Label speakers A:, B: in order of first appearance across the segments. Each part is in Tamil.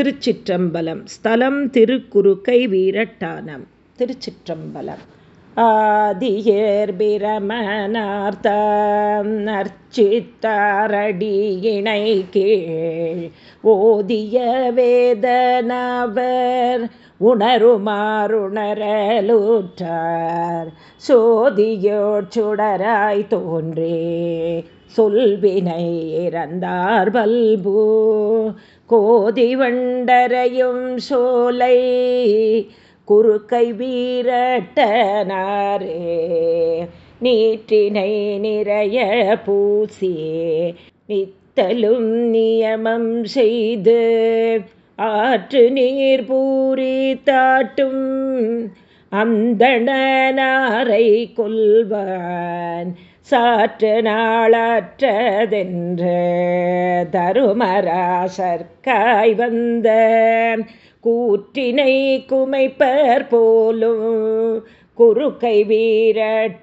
A: திருச்சிற்றம்பலம். ஸ்தலம் திருக்குறுக்கை வீரட்டானம். திருச்சிற்றம்பலம். ஆதியர் பிரமணார்த்தம் நர்ச்சித்தாரடி இணை கீழ் ஓதிய வேதனவர் உணருமாறுணரலூற்றார். சோதியோர் சுடராய் தோன்றே சொல்வினை இறந்தார் பல்பூ கோதி வண்டரையும் சோலை குறுக்கை வீரட்டனாரே நீற்றினை நிறைய பூசி நித்தலும் நியமம் செய்து ஆற்று நீர் பூரி தாட்டும் அந்தணனாரை கொல்வான். சாற்று நாளற்றதென்று தருமராசர்க்காய் வந்த கூற்றினை குமைப்பர் போலும் குறுக்கை வீரட்டனாரே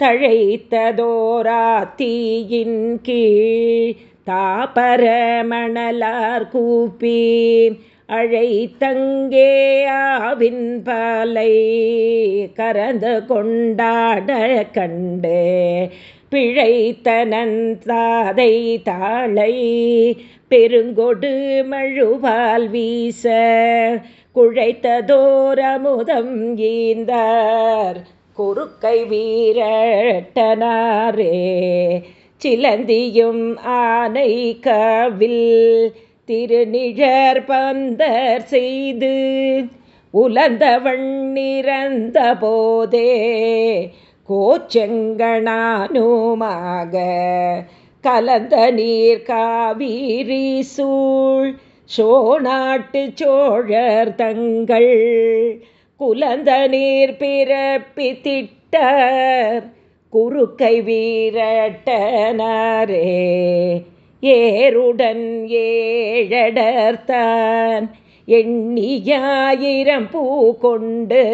A: தழைத்ததோராத்தீயின் கீழ் தாபர மணலார் கூப்பி அழைத்தங்கே ஆவின் பாலை கரந்து கொண்டாட கண்டு பிழைத்தனன் தாதை தாளை பெருங்கொடு மழுவால் வீச குழைத்ததோரமுதம் ஈந்தார். குறுக்கை வீரட்டனாரே சிலந்தியும் ஆனை கவில் திருநிழற் பந்தர் செய்து உலந்தவன் நிறந்த போதே கோச்செங்கனானுமாக கலந்த நீர் காவிரி சூழ் சோநாட்டு சோழர் தங்கள் குலந்த நீர் பிறப்பி திட்டர் குறுக்கை வீரட்டனரே ஏருடன் ஏழடர்த்தான். எண்ணியாயிரம் பூ கொண்டு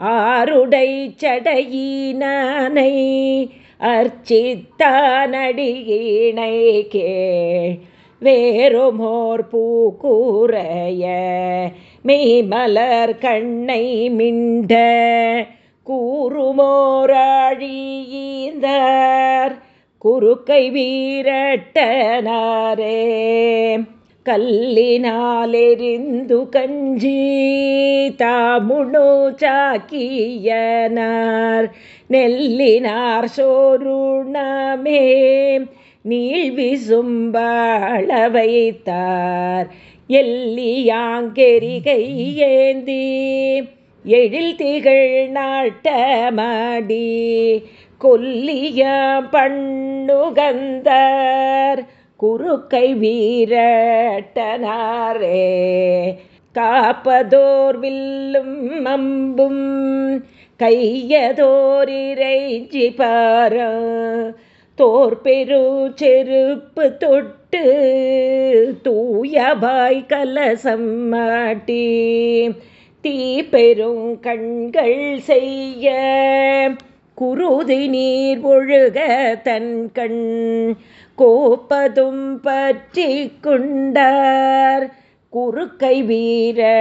A: ஆருடை சடையினானை அர்ச்சித்தானடியினை கேள். வேறுமோர் பூக்கூறைய மெய்மலர் கண்ணை மிண்ட கூறுமோராழியீந்தார் குறுக்கை வீரட்டனாரே. கல்லினாலெறிந்து கஞ்சி தாமுணு சாக்கியனார். நெல்லினார் சோருணமே நீழ்விசும்பாள வைத்தார் எல்லியாங்கெரிகை ஏந்தி எழில் திகழ் நாட்டமாடி கொல்லிய பண்ணுகந்தார் குறுக்கை வீரட்டனாரே. காப்பதோர் வில்லும் அம்பும் கையதோரிரைஞ்சி பார தோற்பெரு செருப்பு தொட்டு தூயபாய் கலசம் மாட்டி. தீ பெரும் கண்கள் செய்ய குருதி நீர் ஒழுக தன் கண் கோப்பதும் பற்றி குண்டார். குறுக்கை வீரட்டனாரே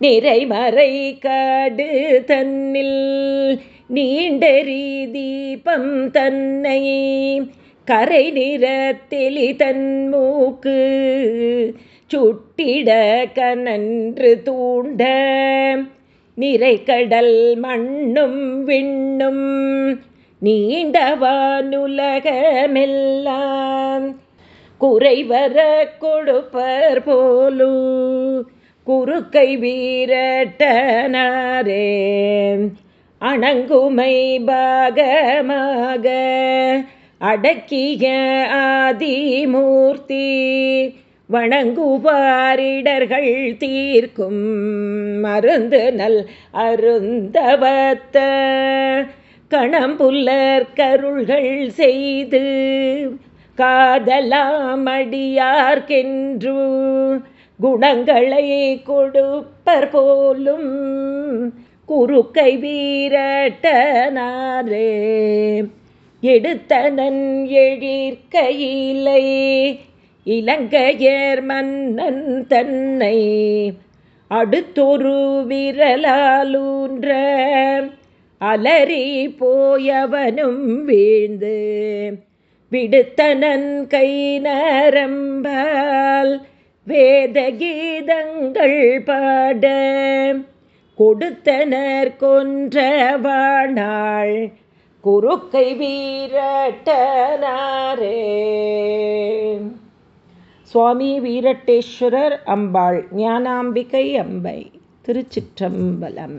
A: நிறைமறை காடு தன்னில் நீண்டெறி தீபம் தன்னை கரை நிறத்தெளி தன் மூக்கு சுட்டிட கனன்று தூண்ட நிறைக்கடல் மண்ணும் விண்ணும் நீண்டவானுலகமெல்லாம் குறைவர கொடுப்பர் போலு குறுக்கை வீரட்டனாரே. அணங்குமை பாகமாக அடக்கிய ஆதிமூர்த்தி வணங்குவாரிடர்கள் தீர்க்கும் மருந்து நல் அருந்தவத்த. கணம்புல்லர் கருள்கள் செய்து காதலாமடியார்கென்று குணங்களை கொடுப்பர் போலும் குறுக்கை வீரட்டனாரே. எடுத்தனன் எழிற்கையிலை இலங்கையர் மன்னன் தன்னை அடுத்தொரு விரலாலூன்ற அலறி போயவனும் வீழ்ந்து விடுத்தனன் கை நரம்பால் வேத கீதங்கள் பாட கொடுத்தனர் கொன்றவானாள் குறுக்கை வீரட்டனாரே. சுவாமி வீரட்டேஸ்வரர் அம்பாள் ஞானாம்பிகை அம்பை திருச்சிற்றம்பலம்.